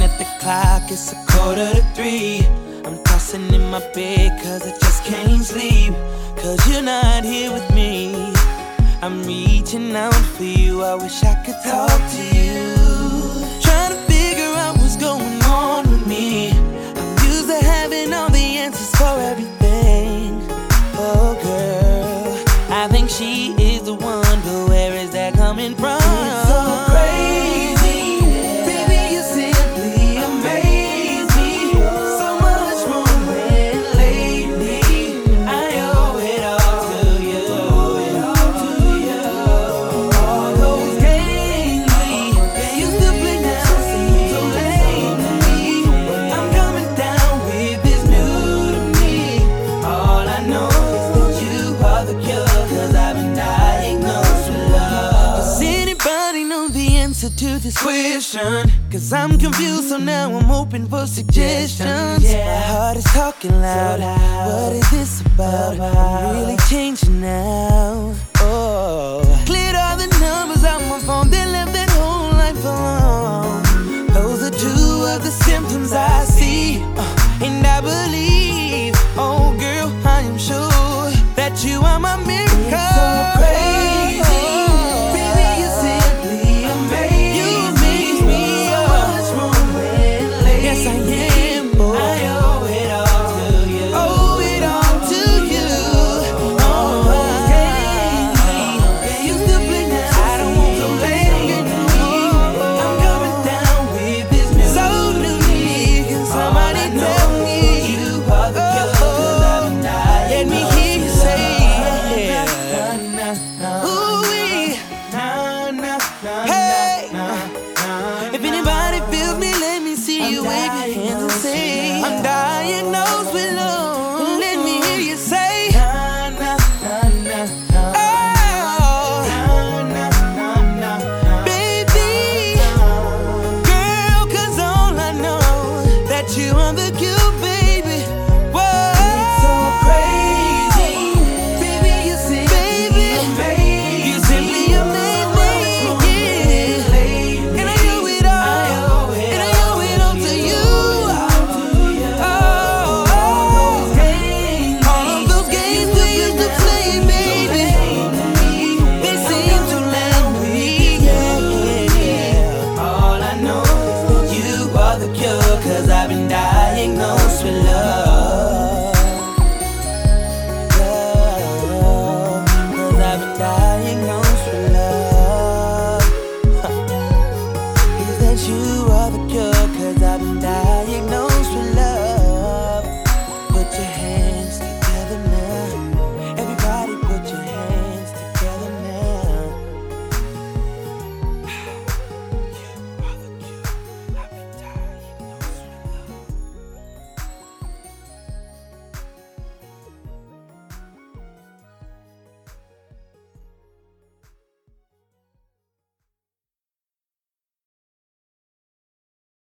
Looking at the clock, it's a quarter to three. I'm tossing in my bed cause I just can't sleep. Cause you're not here with me. I'm reaching out for you, I wish I could talk to you. Trying to figure out what's going on with me. I'm used to having all the answers for everything. Oh, girl, I think she to this question? Cause I'm confused, so now I'm open for suggestions. Yeah. My heart is talking loud. What is this about? I'm really changing now. you. I'm diagnosed with love. Let me hear you say. Nah, nah, nah, that you're the cause I've been diagnosed with love.